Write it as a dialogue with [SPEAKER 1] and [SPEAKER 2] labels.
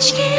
[SPEAKER 1] aşk